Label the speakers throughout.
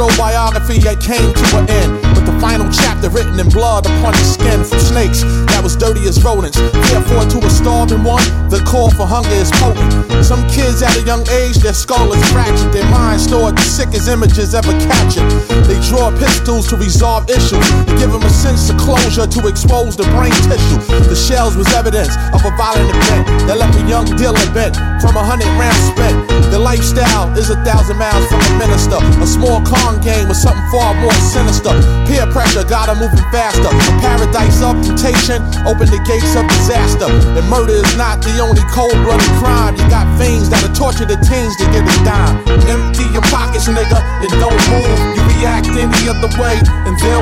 Speaker 1: autobiography that came to an end. With the final chapter written in blood upon his skin from snakes that was dirty as rodents. Therefore, to a starving one, the call for hunger is potent. Some kids at a young age, their skull is fractured, their mind stored the sickest images ever captured. They draw pistols to resolve issues, to give them a sense closure to expose the brain tissue. The shells was evidence of a violent event that left a young dealer bent from a hundred rounds spent. The lifestyle is a thousand miles from a minister. A small con game with something far more sinister. Peer pressure got her moving faster. A paradise of temptation opened the gates of disaster. And murder is not the only cold-blooded crime. You got fiends that'll torture the teens to get a dime. Empty your pockets, nigga, and don't move. You react any other way, and they'll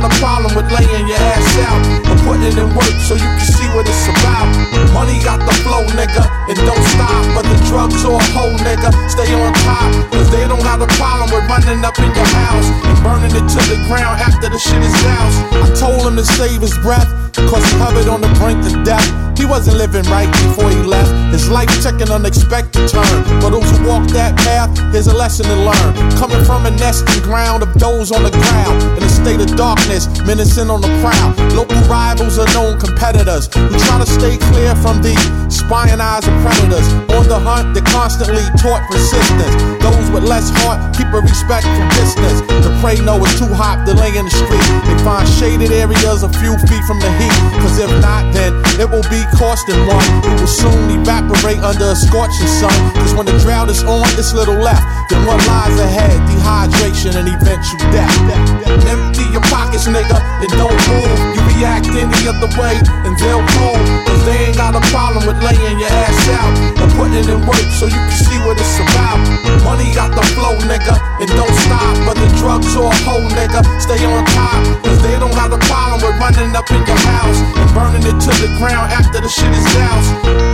Speaker 1: got a problem with laying your ass out. Or putting in work so you can see what it's about. Money got the flow, nigga, and don't stop. But the drugs or a hoe, nigga, stay on top. Cause they don't have a problem with running up in your house and burning it to the ground after the shit is doused. I told him to save his breath, cause he hovered on the brink of death. He wasn't living right before he left. His life took an unexpected turn. For those who walk here's a lesson to learn. Coming from a nesting ground of those on the ground, in a state of darkness, menacing on the prowl. Local rivals are known competitors who try to stay clear from the spying eyes of predators. On the hunt, they're constantly taught persistence. Those with less heart keep a respectful distance. The prey know it's too hot to lay in the street. They find shaded areas a few feet from the heat. Cause if not, it will be costing one. It will soon evaporate under a scorching sun. Cause when the drought is on, it's little left. Then what lies ahead? Dehydration and eventual death. Empty your pockets, nigga, and don't move. You react any other way, and they'll prove. Cause they ain't got a problem with laying your ass out. Or putting it in work so you can see what it's about. Money got the flow, nigga, and don't stop. But the drugs or a hoe, nigga, stay on top. Cause they don't have a problem with running up in your house crown after the shit is out.